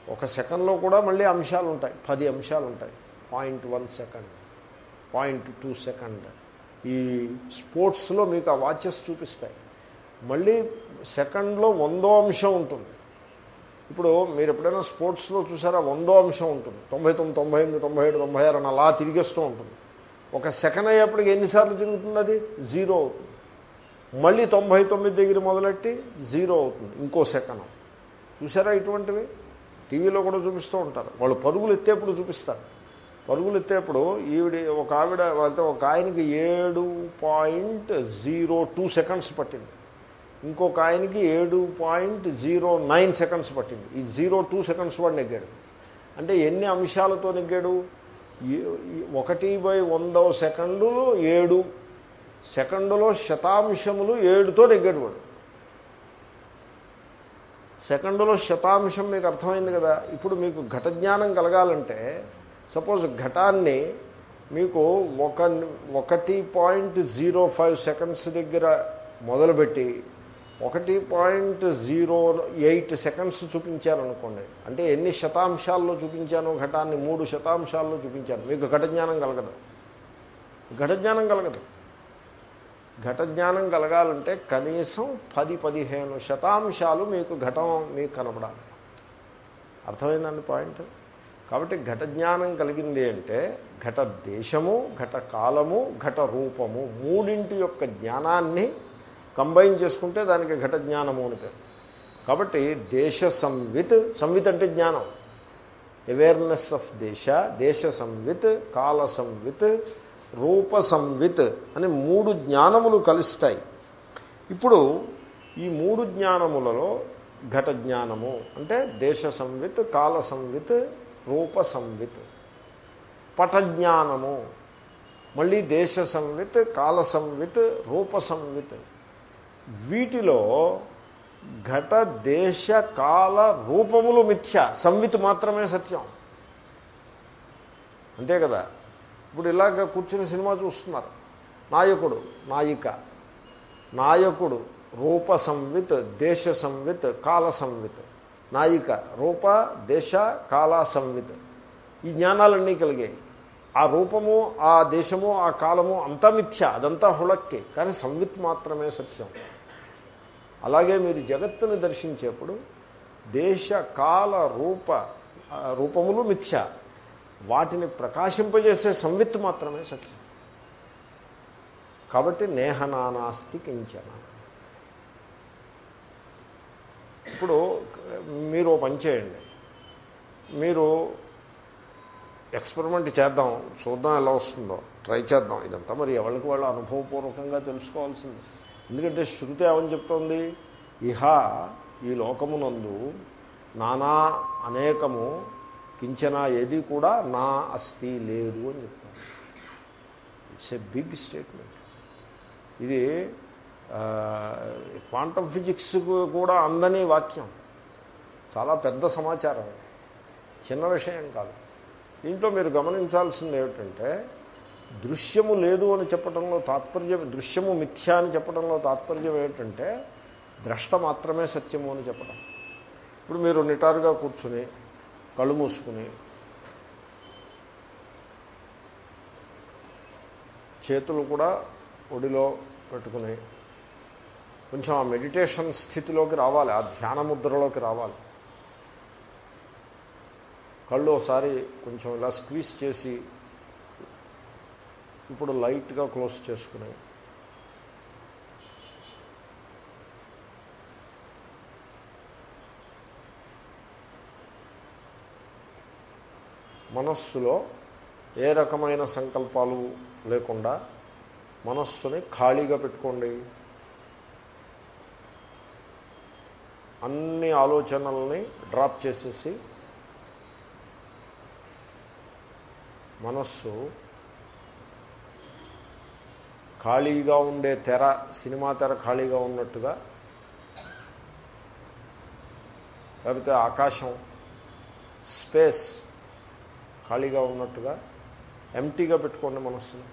ఒక సెకండ్లో కూడా మళ్ళీ అంశాలు ఉంటాయి పది అంశాలు ఉంటాయి point one second point two second. ఈ స్పోర్ట్స్లో మీకు ఆ వాచెస్ చూపిస్తాయి. మళ్ళీ సెకండ్లో వందో అంశం ఉంటుంది. ఇప్పుడు మీరు ఎప్పుడైనా స్పోర్ట్స్లో చూసారా? వందో అంశం ఉంటుంది. తొంభై తొమ్మిది తొంభై ఎనిమిది తొంభై ఏడు తొంభై ఆరు అని అలా తిరిగేస్తూ ఉంటుంది. ఒక సెకండ్ అయ్యేప్పటికి ఎన్నిసార్లు తిరుగుతుంది అది? జీరో అవుతుంది. మళ్ళీ తొంభై తొమ్మిది దగ్గర మొదలెట్టి జీరో అవుతుంది ఇంకో సెకండ్. చూసారా ఇటువంటివి? టీవీలో కూడా చూపిస్తూ ఉంటారు. వాళ్ళు పరుగులు ఎత్తేప్పుడు చూపిస్తారు. పరుగులు ఎత్తేప్పుడు ఈవిడ ఒక ఆవిడ వాళ్ళతో ఒక ఆయనకి ఏడు పాయింట్ జీరో టూ సెకండ్స్ పట్టింది. ఇంకొక ఆయనకి ఏడు పాయింట్ జీరో నైన్ సెకండ్స్ పట్టింది. ఈ జీరో టూ సెకండ్స్ వాడు నెగ్గాడు. అంటే ఎన్ని అంశాలతో నెగ్గాడు? ఈ ఒకటి బై వందవ సెకండులు ఏడు. సెకండులో శతాంశములు ఏడుతో నెగ్గాడు వాడు. సెకండులో శతాంశం మీకు అర్థమైంది కదా? ఇప్పుడు మీకు ఘట జ్ఞానం కలగాలంటే సపోజ్ ఘటాన్ని మీకు ఒక ఒకటి పాయింట్ జీరో ఫైవ్ సెకండ్స్ దగ్గర మొదలుపెట్టి ఒకటి పాయింట్ జీరో ఎయిట్ సెకండ్స్ చూపించారనుకోండి. అంటే ఎన్ని శతాంశాల్లో చూపించాను ఘటాన్ని మూడు శతాంశాల్లో చూపించాను. మీకు ఘటజ్ఞానం కలగదు. ఘటజ్ఞానం కలగదు. ఘటజ్ఞానం కలగాలంటే కనీసం పది పదిహేను శతాంశాలు మీకు ఘటం మీకు కనపడాలి అర్థమైందండి పాయింట్? కాబట్టి ఘట జ్ఞానం కలిగింది అంటే ఘట దేశము ఘట కాలము ఘట రూపము మూడింటి యొక్క జ్ఞానాన్ని కంబైన్ చేసుకుంటే దానికి ఘట జ్ఞానము అని పేరు. కాబట్టి దేశ సంవిత్ సంవిత్ అంటే జ్ఞానం. అవేర్నెస్ ఆఫ్ దేశ దేశ సంవిత్ కాల సంవిత్ రూప సంవిత్ అని మూడు జ్ఞానములు కలుస్తాయి. ఇప్పుడు ఈ మూడు జ్ఞానములలో ఘట జ్ఞానము అంటే దేశ సంవిత్ కాల సంవిత్ రూప సంవిత్. పటజ్ఞానము మళ్ళీ దేశ సంవిత్ కాల సంవిత్ రూప సంవిత్. వీటిలో ఘట దేశ కాల రూపములు మిథ్య సంవిత్ మాత్రమే సత్యం. అంతే కదా? ఇప్పుడు ఇలాగ కూర్చుని సినిమా చూస్తున్నారు. నాయకుడు నాయిక. నాయకుడు రూప సంవిత్ దేశ సంవిత్ కాల సంవిత్. నాయిక రూప దేశ కాల సంవిత్. ఈ జ్ఞానాలన్నీ కలిగాయి. ఆ రూపము ఆ దేశము ఆ కాలము అంతా మిథ్య. అదంతా హుళక్కి. కానీ సంవిత్ మాత్రమే సత్యం. అలాగే మీరు జగత్తుని దర్శించేప్పుడు దేశ కాల రూప రూపములు మిథ్య. వాటిని ప్రకాశింపజేసే సంవిత్ మాత్రమే సత్యం. కాబట్టి నేహనానాస్తి కించన. ఇప్పుడు మీరు పని చేయండి. మీరు ఎక్స్పెరిమెంట్ చేద్దాం చూద్దాం ఎలా వస్తుందో ట్రై చేద్దాం. ఇదంతా మరి ఎవరికి వాళ్ళు అనుభవపూర్వకంగా తెలుసుకోవాల్సింది. ఎందుకంటే శృతి ఏమని చెప్తోంది? ఇహ ఈ లోకమునందు నానా అనేకము కించన ఏది కూడా నా అస్థి లేదు అని చెప్తాను ఇట్స్ ఎ బిగ్ స్టేట్మెంట్ ఇది క్వాంటమ్ ఫిజిక్స్ కూడా అందని వాక్యం. చాలా పెద్ద సమాచారం. చిన్న విషయం కాదు. దీంట్లో మీరు గమనించాల్సింది ఏమిటంటే దృశ్యము లేదు అని చెప్పడంలో తాత్పర్యం దృశ్యము మిథ్య అని చెప్పడంలో తాత్పర్యం ఏమిటంటే ద్రష్ట మాత్రమే సత్యము అని చెప్పడం ఇప్పుడు మీరు నిటారుగా కూర్చుని కళ్ళు మూసుకుని చేతులు కూడా ఒడిలో పెట్టుకుని కొంచెం ఆ మెడిటేషన్ స్థితిలోకి రావాలి ఆ ధ్యాన ముద్రలోకి రావాలి. కళ్ళు ఒకసారి కొంచెం ఇలా స్క్వీజ్ చేసి ఇప్పుడు లైట్గా క్లోజ్ చేసుకుని. మనస్సులో ఏ రకమైన సంకల్పాలు లేకుండా మనస్సుని ఖాళీగా పెట్టుకోండి. అన్ని ఆలోచనల్ని డ్రాప్ చేసేసి మనస్సు ఖాళీగా ఉండే తెర సినిమా తెర ఖాళీగా ఉన్నట్టుగా లేకపోతే ఆకాశం స్పేస్ ఖాళీగా ఉన్నట్టుగా ఎంటీగా పెట్టుకోండి మనస్సును.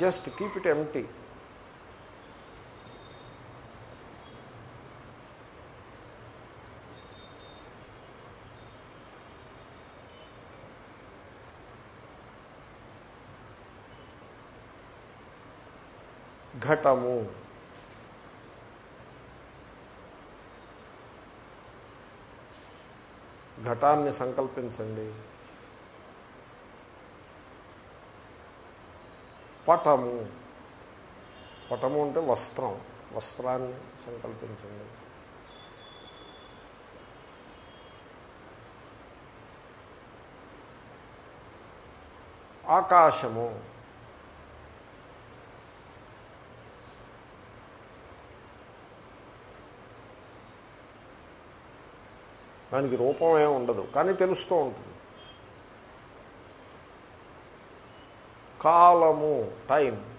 జస్ట్ కీప్ ఇట్ ఎంటీ ఘటము ఘటాన్ని సంకల్పించండి పటము. పటము అంటే వస్త్రం. వస్త్రాన్ని సంకల్పించండి. ఆకాశము. దానికి రూపం ఏమి ఉండదు కానీ తెలుస్తూ ఉంటుంది. కాలము టైం.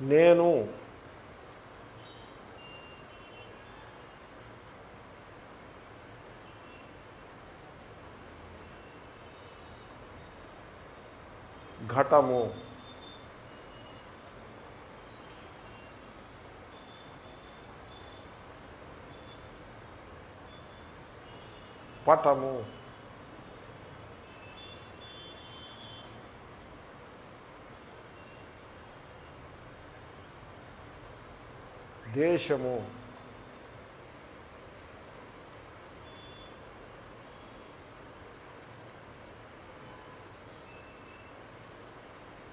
నేను ఘటము. పటము దేశము.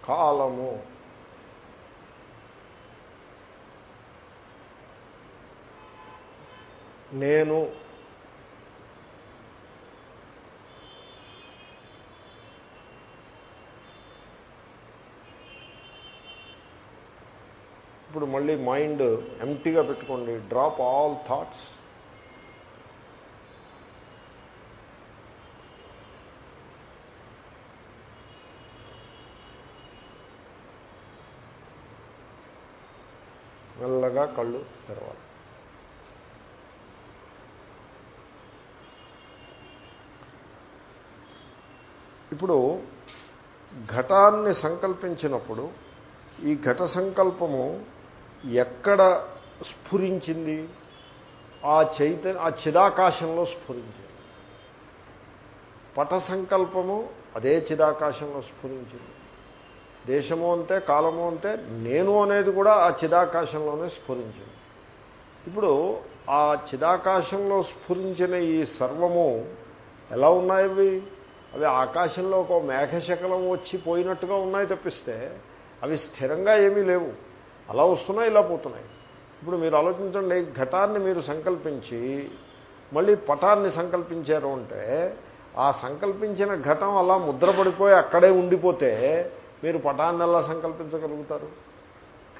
కాలము. నేను. ఇప్పుడు మళ్ళీ మైండ్ ఎంటీగా పెట్టుకోండి. డ్రాప్ ఆల్ థాట్స్ మెల్లగా కళ్ళు తెరవాలి. ఇప్పుడు ఘటాన్ని సంకల్పించినప్పుడు ఈ ఘట సంకల్పము ఎక్కడ స్ఫురించింది? ఆ చైతన్య ఆ చిదాకాశంలో స్ఫురించింది. పట సంకల్పము అదే చిదాకాశంలో స్ఫురించింది. దేశము అంతే కాలము అంతే నేను అనేది కూడా ఆ చిదాకాశంలోనే స్ఫురించింది. ఇప్పుడు ఆ చిదాకాశంలో స్ఫురించిన ఈ సర్వము ఎలా ఉన్నాయి అవి? అవి ఆకాశంలో ఒక మేఘశకలం వచ్చి పోయినట్టుగా ఉన్నాయి తప్పిస్తే అవి స్థిరంగా ఏమీ లేవు. అలా వస్తున్నాయి ఇలా పోతున్నాయి. ఇప్పుడు మీరు ఆలోచించండి ఘటాన్ని మీరు సంకల్పించి మళ్ళీ పటాన్ని సంకల్పించారు అంటే ఆ సంకల్పించిన ఘటం అలా ముద్రపడిపోయి అక్కడే ఉండిపోతే మీరు పటాన్ని ఎలా సంకల్పించగలుగుతారు?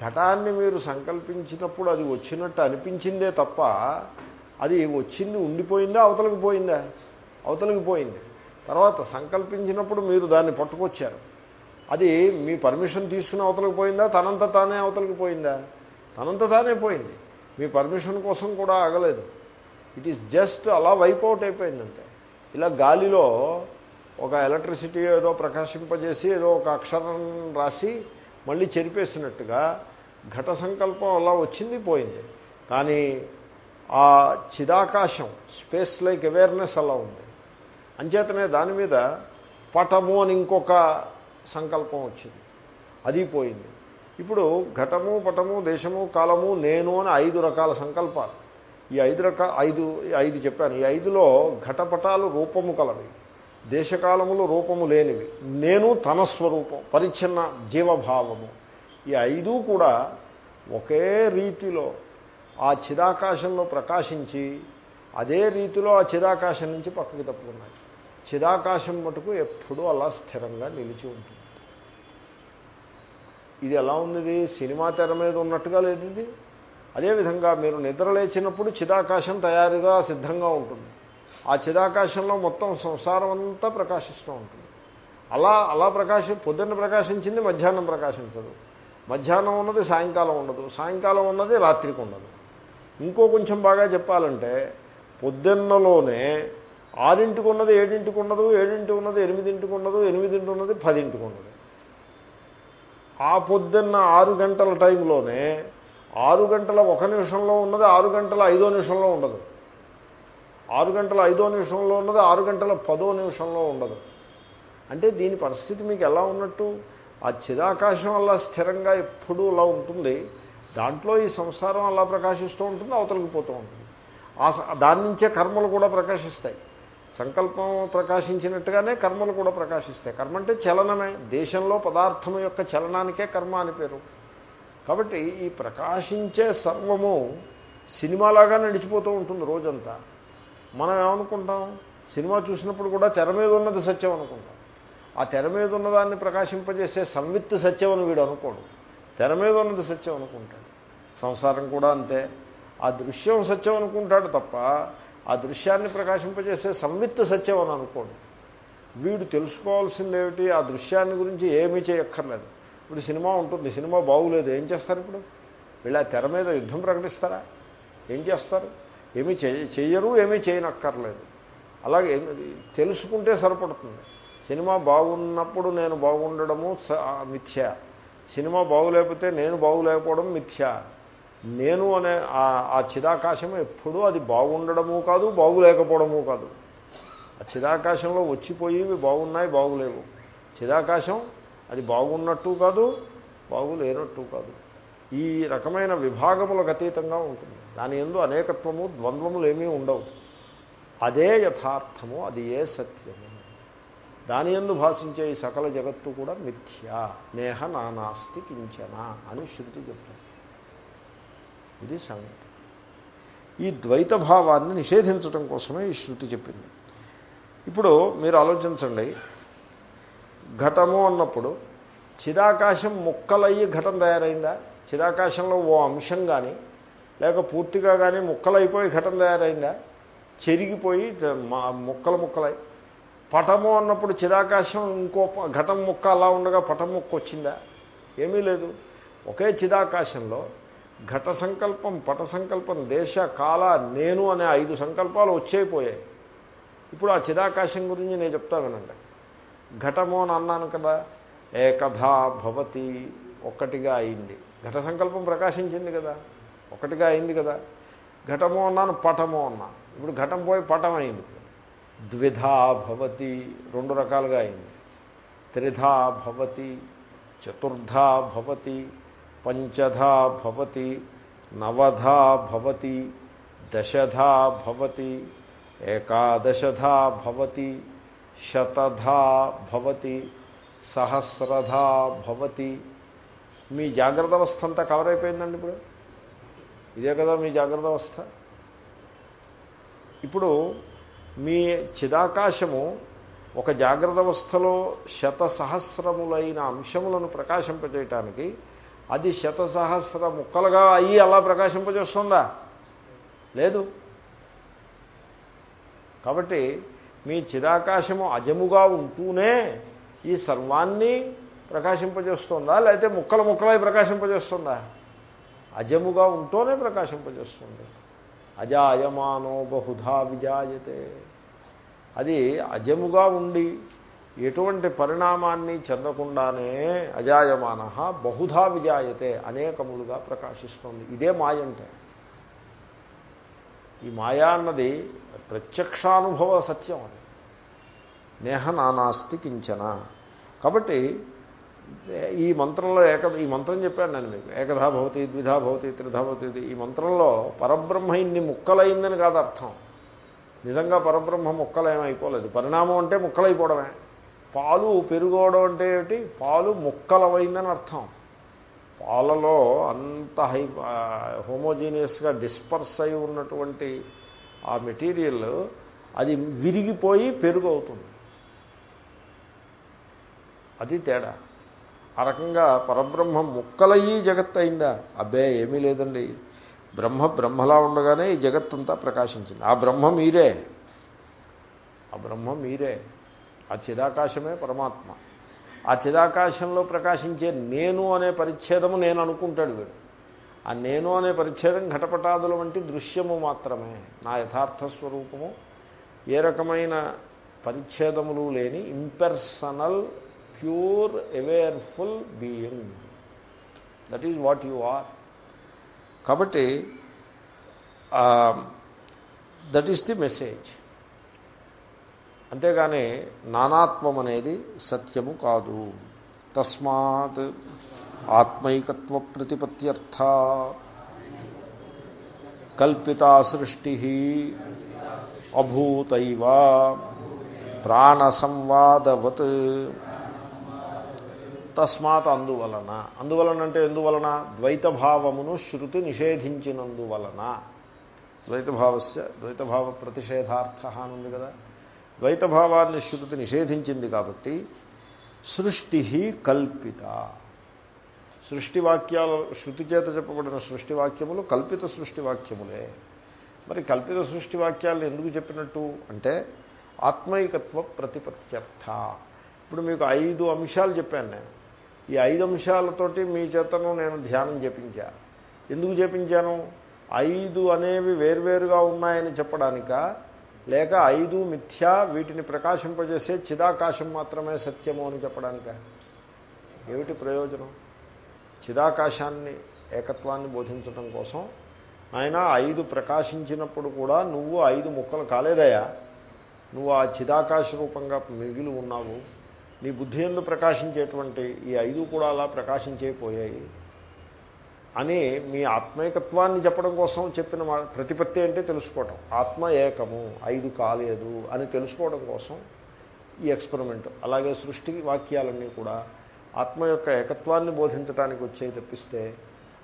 ఘటాన్ని మీరు సంకల్పించినప్పుడు అది వచ్చినట్టు అనిపించిందే తప్ప అది వచ్చింది ఉండిపోయిందా అవతలకి పోయిందా? అవతలకి పోయింది. తర్వాత సంకల్పించినప్పుడు మీరు దాన్ని పట్టుకొచ్చారు. అది మీ పర్మిషన్ తీసుకుని అవతలకు పోయిందా? తనంత తానే అవతలకు పోయిందా? తనంత తానే పోయింది. మీ పర్మిషన్ కోసం కూడా ఆగలేదు. ఇట్ ఈస్ జస్ట్ అలా వైపౌట్ అయిపోయిందంటే ఇలా గాలిలో ఒక ఎలక్ట్రిసిటీ ఏదో ప్రకాశింపజేసి ఏదో ఒక అక్షరం రాసి మళ్ళీ చెరిపేసినట్టుగా ఘట సంకల్పం అలా వచ్చింది పోయింది. కానీ ఆ చిదాకాశం స్పేస్ లైక్ అవేర్నెస్ అలా ఉంది. అంచేతనే దాని మీద పటము అని ఇంకొక సంకల్పం వచ్చింది. అది పోయింది. ఇప్పుడు ఘటము పటము దేశము కాలము నేను అని ఐదు రకాల సంకల్పాలు. ఈ ఐదు రకాల ఐదు ఐదు చెప్పాను. ఈ ఐదులో ఘటపటాలు రూపము కలవి. దేశకాలములు రూపము లేనివి. నేను తన స్వరూపం పరిచ్ఛిన్న జీవభావము. ఈ ఐదు కూడా ఒకే రీతిలో ఆ చిరాకాశంలో ప్రకాశించి అదే రీతిలో ఆ చిరాకాశం నుంచి పక్కకి తప్పుకున్నాయి. చిరాకాశం మటుకు ఎప్పుడూ అలా స్థిరంగా నిలిచి ఉంటుంది. ఇది ఎలా ఉంది ఇది సినిమా తెర మీద ఉన్నట్టుగా లేదు ఇది. అదేవిధంగా మీరు నిద్ర లేచినప్పుడు చిదాకాశం తయారుగా సిద్ధంగా ఉంటుంది. ఆ చిదాకాశంలో మొత్తం సంసారం అంతా ప్రకాశిస్తూ ఉంటుంది. అలా అలా ప్రకాశి పొద్దున్న ప్రకాశించింది మధ్యాహ్నం ప్రకాశించదు. మధ్యాహ్నం ఉన్నది సాయంకాలం ఉండదు. సాయంకాలం ఉన్నది రాత్రికి ఉండదు. ఇంకో కొంచెం బాగా చెప్పాలంటే పొద్దున్నలోనే ఆరింటికి ఉన్నది ఏడింటికి ఉండదు ఏడింటికి ఉన్నది ఎనిమిదింటికి ఉండదు ఎనిమిదింటి ఉన్నది పదింటికి ఉండదు ఆ పొద్దున్న ఆరు గంటల టైంలోనే ఆరు గంటల ఒక నిమిషంలో ఉన్నది ఆరు గంటల ఐదో నిమిషంలో ఉండదు. ఆరు గంటల ఐదో నిమిషంలో ఉన్నది ఆరు గంటల పదో నిమిషంలో ఉండదు. అంటే దీని పరిస్థితి మీకు ఎలా ఉన్నట్టు? ఆ చిదాకాశం అలా స్థిరంగా ఎప్పుడూ అలా ఉంటుంది. దాంట్లో ఈ సంసారం అలా ప్రకాశిస్తూ ఉంటుంది అవతలికి పోతూ ఉంటుంది. ఆ దాని నుంచే కర్మలు కూడా ప్రకాశిస్తాయి. సంకల్పం ప్రకాశించినట్టుగానే కర్మలు కూడా ప్రకాశిస్తాయి. కర్మ అంటే చలనమే. దేశంలో పదార్థం యొక్క చలనానికే కర్మ అని పేరు. కాబట్టి ఈ ప్రకాశించే సర్వము సినిమాలాగా నడిచిపోతూ ఉంటుంది రోజంతా. మనం ఏమనుకుంటాం? సినిమా చూసినప్పుడు కూడా తెర మీద ఉన్నది సత్యం అనుకుంటాం. ఆ తెర మీద ఉన్నదాన్ని ప్రకాశింపజేసే సంవిత్ సత్యం అని వీడు అనుకోడు. తెర మీద ఉన్నది సత్యం అనుకుంటాడు. సంసారం కూడా అంతే. ఆ దృశ్యం సత్యం అనుకుంటాడు తప్ప ఆ దృశ్యాన్ని ప్రకాశింపజేసే సంవిత్ సత్యం అని అనుకోండి. వీడు తెలుసుకోవాల్సిందేమిటి? ఆ దృశ్యాన్ని గురించి ఏమీ చేయక్కర్లేదు. ఇప్పుడు సినిమా ఉంటుంది. సినిమా బాగులేదు. ఏం చేస్తారు ఇప్పుడు? వీళ్ళ తెర మీద యుద్ధం ప్రకటిస్తారా? ఏం చేస్తారు? ఏమీ చేయ ఏమీ చేయనక్కర్లేదు. అలాగే తెలుసుకుంటే సరిపడుతుంది. సినిమా బాగున్నప్పుడు నేను బాగుండడము స- మిథ్య. సినిమా బాగులేకపోతే నేను బాగులేకపోవడం మిథ్య. నేను అనే ఆ- చిదాకాశం ఎప్పుడూ అది బాగుండడము కాదు బాగులేకపోవడము కాదు. ఆ చిదాకాశంలో వచ్చిపోయేవి బాగున్నాయి బాగులేవు. చిదాకాశం అది బాగున్నట్టు కాదు బాగులేనట్టు కాదు. ఈ రకమైన విభాగములకు అతీతంగా ఉంటుంది. దాని ఎందు అనేకత్వము ద్వంద్వములు ఏమీ ఉండవు. అదే యథార్థము అది ఏ సత్యము. దాని ఎందు భాషించే ఈ సకల జగత్తు కూడా మిథ్య నేహ నానాస్తి కించన అని శృతి చెప్తుంది. ఇది సంగతి. ఈ ద్వైత భావాన్ని నిషేధించడం కోసమే ఈ శృతి చెప్పింది. ఇప్పుడు మీరు ఆలోచించండి. ఘటము అన్నప్పుడు చిదాకాశం ముక్కలయ్యి ఘటం తయారైందా? చిరాకాశంలో ఓ అంశం కానీ లేక పూర్తిగా కానీ ముక్కలైపోయి ఘటం తయారైందా? చెరిగిపోయి మా- ముక్కలు ముక్కలై. పటము అన్నప్పుడు చిదాకాశం ఇంకో ఘటం ముక్క అలా ఉండగా పటం ముక్క వచ్చిందా ఏమీ లేదు. ఒకే చిదాకాశంలో ఘట సంకల్పం పట సంకల్పం దేశ కాల నేను అనే ఐదు సంకల్పాలు వచ్చేయిపోయాయి. ఇప్పుడు ఆ చిదాకాశం గురించి నేను చెప్తా వినండి. ఘటము అని అన్నాను కదా ఏకథా భవతి ఒక్కటిగా అయింది. ఘట సంకల్పం ప్రకాశించింది కదా ఒకటిగా అయింది కదా. ఘటము అన్నాను పటము అన్నాను. ఇప్పుడు ఘటం పోయి పటం అయింది. ద్విధా భవతి రెండు రకాలుగా అయింది. త్రిధా భవతి చతుర్థ భవతి పంచధా భవతి నవధా భవతి దశధా భవతి ఏకాదశధా భవతి శతధా భవతి సహస్రధా భవతి. మీ జాగ్రత్త అవస్థ అంతా కవర్ అయిపోయిందండి ఇప్పుడు? ఇదే కదా మీ జాగ్రత్త అవస్థ? ఇప్పుడు మీ చిదాకాశము ఒక జాగ్రత్త అవస్థలో శత సహస్రములైన అంశములను ప్రకాశింపజేయటానికి అది శతసహస్ర ముక్కలుగా అయ్యి అలా ప్రకాశింపజేస్తుందా? లేదు. కాబట్టి మీ చిరాకాశము అజముగా ఉంటూనే ఈ సర్వాన్ని ప్రకాశింపజేస్తుందా? లేకపోతే ముక్కల ముక్కలై ప్రకాశింపజేస్తుందా? అజముగా ఉంటూనే ప్రకాశింపజేస్తుంది. అజాయమానో బహుధా విజాయతే. అది అజముగా ఉండి ఎటువంటి పరిణామాన్ని చెందకుండానే అజాయమాన బహుధా విజాయతే అనేకములుగా ప్రకాశిస్తుంది. ఇదే మాయ అంటే. ఈ మాయా అన్నది ప్రత్యక్షానుభవ సత్యం అది. నేహ నానాస్తి కించన. కాబట్టి ఈ మంత్రంలో ఏక ఈ మంత్రం చెప్పాను నేను మీకు. ఏకధా భవతి ద్విధా భవతి త్రిధా భవతి ఈ మంత్రంలో పరబ్రహ్మ ఇన్ని ముక్కలైందని కాదు అర్థం. నిజంగా పరబ్రహ్మ ముక్కలు ఏమైపోలేదు పరిణామం అంటే ముక్కలైపోవడమే. పాలు పెరుగోవడం అంటే ఏమిటి? పాలు ముక్కలమైందని అర్థం. పాలలో అంత హై హోమోజీనియస్గా డిస్పర్స్ అయి ఉన్నటువంటి ఆ మెటీరియల్ అది విరిగిపోయి పెరుగు అవుతుంది అది తేడా. ఆ రకంగా పరబ్రహ్మ ముక్కలయ్యి జగత్ అయిందా? అబ్బే ఏమీ లేదండి. బ్రహ్మ బ్రహ్మలా ఉండగానే ఈ జగత్తంతా ప్రకాశించింది. ఆ బ్రహ్మ మీరే. ఆ బ్రహ్మ మీరే. ఆ చిదాకాశమే పరమాత్మ. ఆ చిదాకాశంలో ప్రకాశించే నేను అనే పరిచ్ఛేదము నేను అనుకుంటాడు వీడు. ఆ నేను అనే పరిచ్ఛేదం ఘటపటాదుల వంటి దృశ్యము మాత్రమే. నా యథార్థ స్వరూపము. ఏ రకమైన పరిచ్ఛేదములు లేని impersonal pure awareful being that is what you are కాబట్టి దట్ ఈస్ ది మెసేజ్ అంతేగాని నానాత్మం అనేది సత్యము కాదు. తస్మాత్ ఆత్మైకత్వ ప్రతిపత్త్యర్థ కల్పితా సృష్టి అభూతైవ. ప్రాణసంవాదవత్. తస్మాత్ అందువలన. అందువలన అంటే ఎందువలన? ద్వైతభావమును శృతి నిషేధించినందువలన. ద్వైతభావస్య ద్వైతభావ ప్రతిషేధార్థ అని ఉంది కదా? ద్వైతభావాన్ని శృతి నిషేధించింది కాబట్టి సృష్టి కల్పిత. సృష్టి వాక్యాలు శృతి చేత చెప్పబడిన సృష్టి వాక్యములు కల్పిత సృష్టి వాక్యములే. మరి కల్పిత సృష్టివాక్యాలను ఎందుకు చెప్పినట్టు అంటే ఆత్మైకత్వ ప్రతిపత్యర్థ ఇప్పుడు మీకు ఐదు అంశాలు చెప్పాను నేను. ఈ ఐదు అంశాలతోటి మీ చేతను నేను ధ్యానం చేపించా. ఎందుకు చేపించాను? ఐదు అనేవి వేర్వేరుగా ఉన్నాయని చెప్పడానిక? లేక ఐదు మిథ్యా వీటిని ప్రకాశింపజేసే చిదాకాశం మాత్రమే సత్యము అని చెప్పడానిక. ఏమిటి ప్రయోజనం? చిదాకాశాన్ని ఏకత్వాన్ని బోధించడం కోసం ఆయన ఐదు ప్రకాశించినప్పుడు కూడా నువ్వు ఐదు ముక్కలు కాలేదయా నువ్వు ఆ చిదాకాశ రూపంగా మిగిలి ఉన్నావు. నీ బుద్ధి ఎందు ప్రకాశించేటువంటి ఈ ఐదు కూడా అలా ప్రకాశించేపోయాయి అని మీ ఆత్మైకత్వాన్ని చెప్పడం కోసం చెప్పిన మా ప్రతిపత్తి అంటే తెలుసుకోవటం. ఆత్మ ఏకము ఐదు కాలేదు అని తెలుసుకోవడం కోసం ఈ ఎక్స్పెరిమెంట్. అలాగే సృష్టి వాక్యాలన్నీ కూడా ఆత్మ యొక్క ఏకత్వాన్ని బోధించడానికి వచ్చే తప్పిస్తే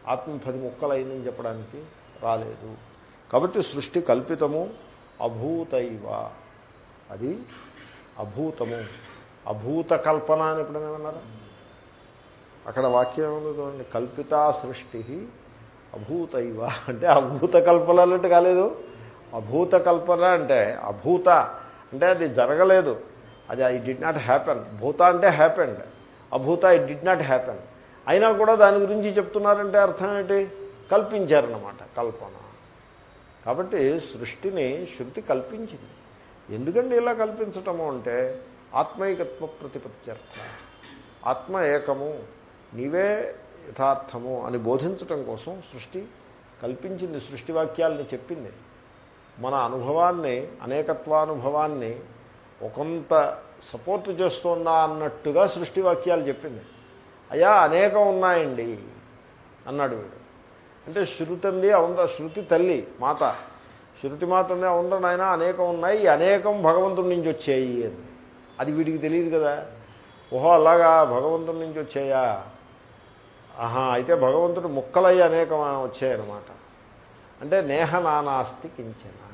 ఆత్మ పది ముక్కలైందని చెప్పడానికి రాలేదు. కాబట్టి సృష్టి కల్పితము అభూతైవ. అది అభూతము. అభూత కల్పన అని ఎప్పుడైనా విన్నారా? అక్కడ వాక్యం ఏముంది చూడండి. కల్పితా సృష్టి అభూతైవ. అంటే అభూత కల్పన అన్నట్టు కాలేదు. అభూత కల్పన అంటే అభూత. అంటే అది జరగలేదు. అది ఐ డిడ్ నాట్ హ్యాపెన్ భూత అంటే హ్యాపెండ్ అభూత ఇట్ డిడ్ నాట్ హ్యాపెన్ అయినా కూడా దాని గురించి చెప్తున్నారంటే అర్థం ఏంటి? కల్పించారనమాట కల్పన. కాబట్టి సృష్టిని శృతి కల్పించింది. ఎందుకండి ఇలా కల్పించటము అంటే ఆత్మైకత్వ ప్రతిపత్త్యర్థ ఆత్మ ఏకము. నీవే యథార్థము అని బోధించటం కోసం సృష్టి కల్పించింది సృష్టి వాక్యాలని చెప్పింది. మన అనుభవాన్ని అనేకత్వానుభవాన్ని ఒకంత సపోర్ట్ చేస్తోందా అన్నట్టుగా సృష్టి వాక్యాలు చెప్పింది. అయ్యా అనేకం ఉన్నాయండి అన్నాడు వీడు. అంటే శృతి అంది శృతి తల్లి మాత. శృతి మాత ఉంది అవుందా నాయన అనేకం ఉన్నాయి అనేకం భగవంతుడి నుంచి వచ్చాయి అని. అది వీడికి తెలియదు కదా. ఓహో అలాగా భగవంతుడి నుంచి వచ్చాయా? ఆహా అయితే భగవంతుడు ముక్కలయ్యి అనేకం వచ్చాయన్నమాట. అంటే నేహ నానాస్తి కించన.